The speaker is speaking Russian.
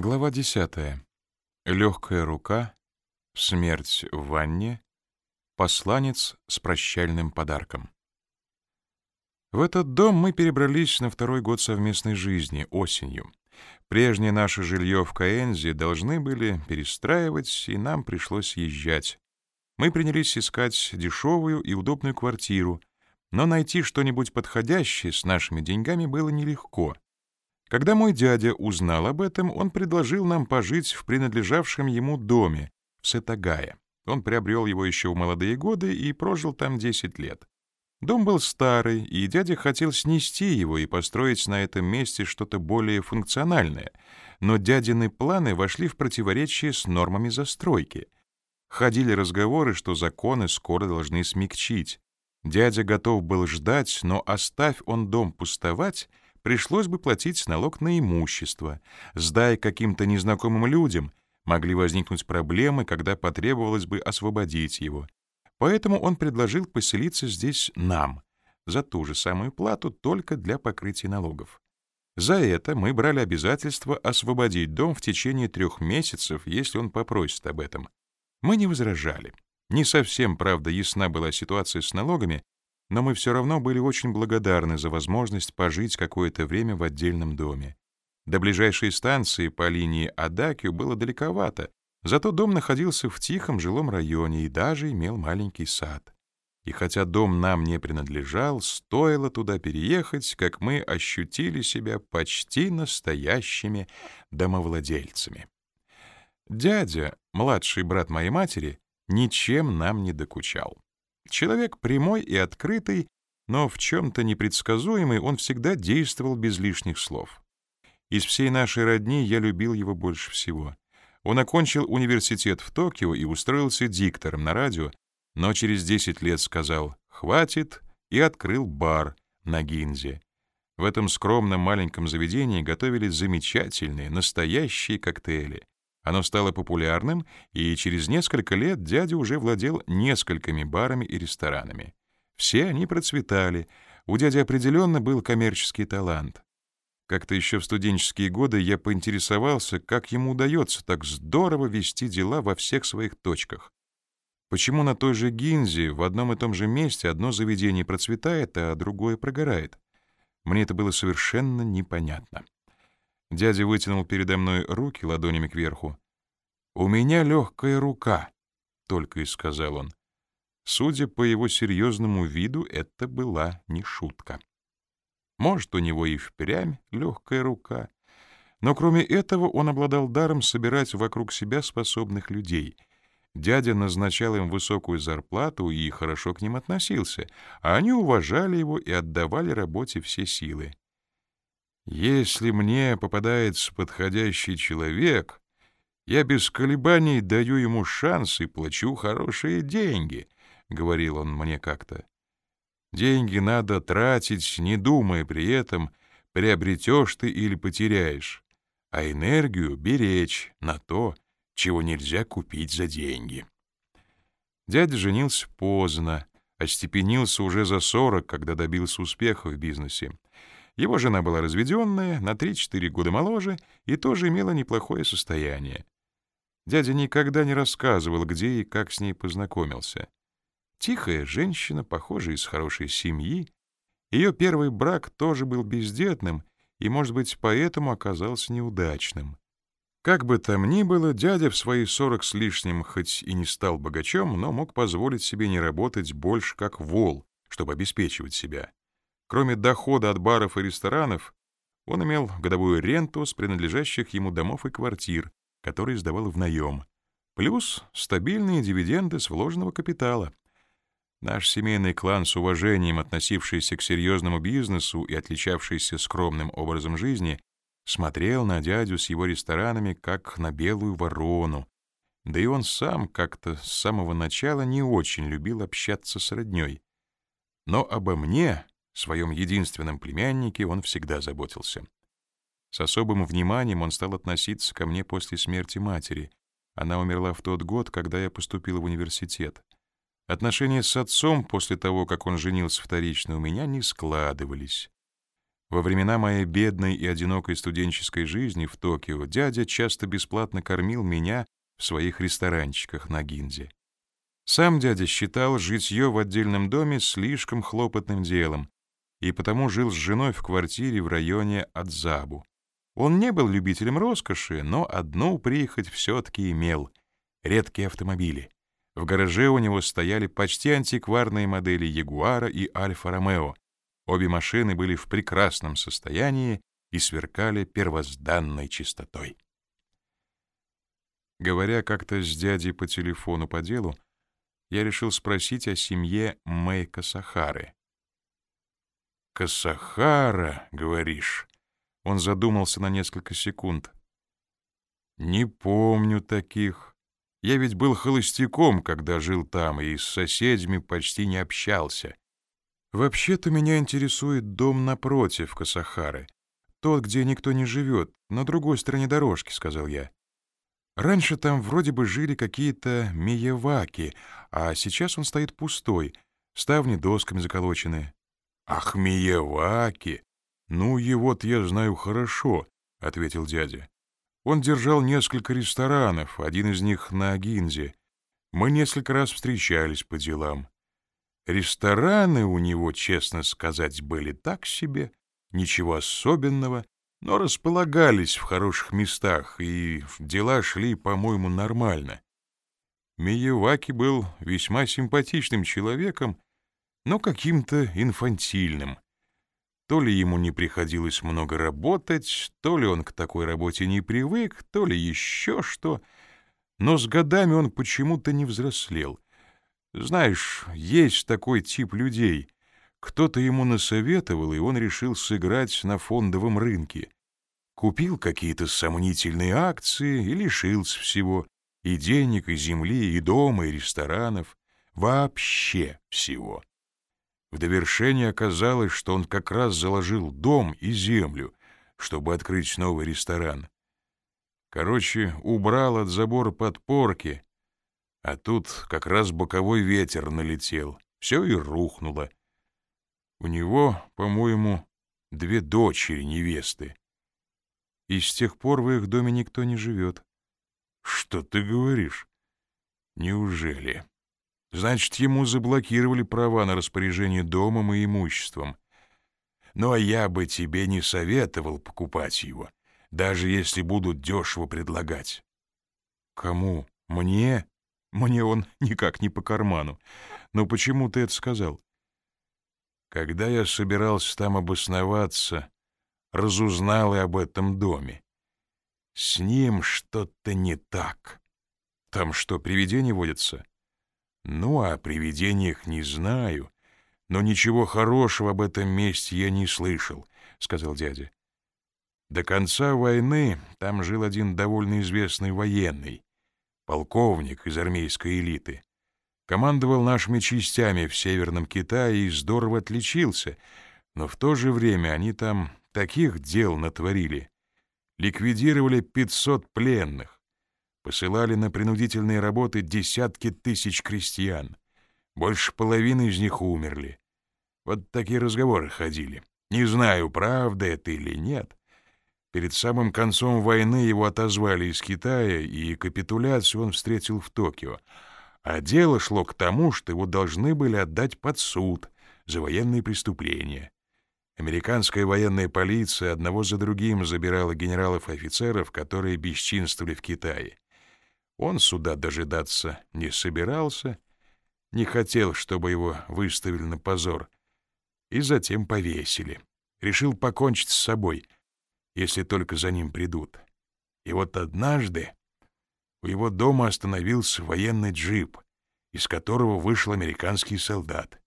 Глава 10. Легкая рука, смерть в ванне, посланец с прощальным подарком. В этот дом мы перебрались на второй год совместной жизни, осенью. Прежнее наше жилье в Каэнзе должны были перестраивать, и нам пришлось езжать. Мы принялись искать дешевую и удобную квартиру, но найти что-нибудь подходящее с нашими деньгами было нелегко — когда мой дядя узнал об этом, он предложил нам пожить в принадлежавшем ему доме в Сетагае. Он приобрел его еще в молодые годы и прожил там 10 лет. Дом был старый, и дядя хотел снести его и построить на этом месте что-то более функциональное, но дядины планы вошли в противоречие с нормами застройки. Ходили разговоры, что законы скоро должны смягчить. Дядя готов был ждать, но оставь он дом пустовать — пришлось бы платить налог на имущество. Сдай каким-то незнакомым людям, могли возникнуть проблемы, когда потребовалось бы освободить его. Поэтому он предложил поселиться здесь нам, за ту же самую плату, только для покрытия налогов. За это мы брали обязательство освободить дом в течение трех месяцев, если он попросит об этом. Мы не возражали. Не совсем, правда, ясна была ситуация с налогами, но мы все равно были очень благодарны за возможность пожить какое-то время в отдельном доме. До ближайшей станции по линии Адакио было далековато, зато дом находился в тихом жилом районе и даже имел маленький сад. И хотя дом нам не принадлежал, стоило туда переехать, как мы ощутили себя почти настоящими домовладельцами. Дядя, младший брат моей матери, ничем нам не докучал. Человек прямой и открытый, но в чем-то непредсказуемый он всегда действовал без лишних слов. Из всей нашей родни я любил его больше всего. Он окончил университет в Токио и устроился диктором на радио, но через 10 лет сказал «хватит» и открыл бар на Гинзе. В этом скромном маленьком заведении готовили замечательные, настоящие коктейли. Оно стало популярным, и через несколько лет дядя уже владел несколькими барами и ресторанами. Все они процветали. У дяди определенно был коммерческий талант. Как-то еще в студенческие годы я поинтересовался, как ему удается так здорово вести дела во всех своих точках. Почему на той же Гинзе в одном и том же месте одно заведение процветает, а другое прогорает? Мне это было совершенно непонятно. Дядя вытянул передо мной руки ладонями кверху. «У меня легкая рука», — только и сказал он. Судя по его серьезному виду, это была не шутка. Может, у него и впрямь легкая рука, но кроме этого он обладал даром собирать вокруг себя способных людей. Дядя назначал им высокую зарплату и хорошо к ним относился, а они уважали его и отдавали работе все силы. Если мне попадается подходящий человек, я без колебаний даю ему шанс и плачу хорошие деньги, — говорил он мне как-то. Деньги надо тратить, не думая при этом, приобретешь ты или потеряешь, а энергию беречь на то, чего нельзя купить за деньги. Дядя женился поздно, остепенился уже за сорок, когда добился успеха в бизнесе. Его жена была разведенная, на 3-4 года моложе и тоже имела неплохое состояние. Дядя никогда не рассказывал, где и как с ней познакомился. Тихая женщина, похожая из хорошей семьи. Ее первый брак тоже был бездетным и, может быть, поэтому оказался неудачным. Как бы там ни было, дядя в свои сорок с лишним хоть и не стал богачом, но мог позволить себе не работать больше как вол, чтобы обеспечивать себя. Кроме дохода от баров и ресторанов, он имел годовую ренту с принадлежащих ему домов и квартир, которые сдавал в наем, плюс стабильные дивиденды с вложенного капитала. Наш семейный клан, с уважением относившийся к серьезному бизнесу и отличавшийся скромным образом жизни, смотрел на дядю с его ресторанами как на белую ворону, да и он сам как-то с самого начала не очень любил общаться с роднёй. Но обо мне своем единственном племяннике он всегда заботился. С особым вниманием он стал относиться ко мне после смерти матери. Она умерла в тот год, когда я поступил в университет. Отношения с отцом после того, как он женился вторично, у меня не складывались. Во времена моей бедной и одинокой студенческой жизни в Токио дядя часто бесплатно кормил меня в своих ресторанчиках на Гинзе. Сам дядя считал житье в отдельном доме слишком хлопотным делом, и потому жил с женой в квартире в районе Адзабу. Он не был любителем роскоши, но одну прихоть все-таки имел — редкие автомобили. В гараже у него стояли почти антикварные модели Ягуара и Альфа-Ромео. Обе машины были в прекрасном состоянии и сверкали первозданной чистотой. Говоря как-то с дядей по телефону по делу, я решил спросить о семье Мэй Касахары. «Касахара, говоришь?» Он задумался на несколько секунд. «Не помню таких. Я ведь был холостяком, когда жил там, и с соседями почти не общался. Вообще-то меня интересует дом напротив Касахары. Тот, где никто не живет, на другой стороне дорожки», — сказал я. Раньше там вроде бы жили какие-то миеваки, а сейчас он стоит пустой, ставни досками заколочены. «Ах, миеваки! Ну, его-то я знаю хорошо», — ответил дядя. Он держал несколько ресторанов, один из них на Гинзе. Мы несколько раз встречались по делам. Рестораны у него, честно сказать, были так себе, ничего особенного, но располагались в хороших местах, и дела шли, по-моему, нормально. Миеваки был весьма симпатичным человеком, но каким-то инфантильным. То ли ему не приходилось много работать, то ли он к такой работе не привык, то ли еще что. Но с годами он почему-то не взрослел. Знаешь, есть такой тип людей. Кто-то ему насоветовал, и он решил сыграть на фондовом рынке. Купил какие-то сомнительные акции и лишился всего. И денег, и земли, и дома, и ресторанов. Вообще всего. В довершение оказалось, что он как раз заложил дом и землю, чтобы открыть новый ресторан. Короче, убрал от забора подпорки, а тут как раз боковой ветер налетел. Все и рухнуло. У него, по-моему, две дочери невесты. И с тех пор в их доме никто не живет. Что ты говоришь? Неужели? Значит, ему заблокировали права на распоряжение домом и имуществом. Ну, а я бы тебе не советовал покупать его, даже если будут дешево предлагать. Кому? Мне? Мне он никак не по карману. Но почему ты это сказал? Когда я собирался там обосноваться, разузнал и об этом доме. С ним что-то не так. Там что, привидения водятся? Ну, о привидениях не знаю, но ничего хорошего об этом месте я не слышал, — сказал дядя. До конца войны там жил один довольно известный военный, полковник из армейской элиты. Командовал нашими частями в Северном Китае и здорово отличился, но в то же время они там таких дел натворили. Ликвидировали 500 пленных, посылали на принудительные работы десятки тысяч крестьян. Больше половины из них умерли. Вот такие разговоры ходили. Не знаю, правда это или нет. Перед самым концом войны его отозвали из Китая, и капитуляцию он встретил в Токио. А дело шло к тому, что его должны были отдать под суд за военные преступления. Американская военная полиция одного за другим забирала генералов и офицеров, которые бесчинствовали в Китае. Он суда дожидаться не собирался, не хотел, чтобы его выставили на позор, и затем повесили. Решил покончить с собой, если только за ним придут. И вот однажды у его дома остановился военный джип, из которого вышел американский солдат.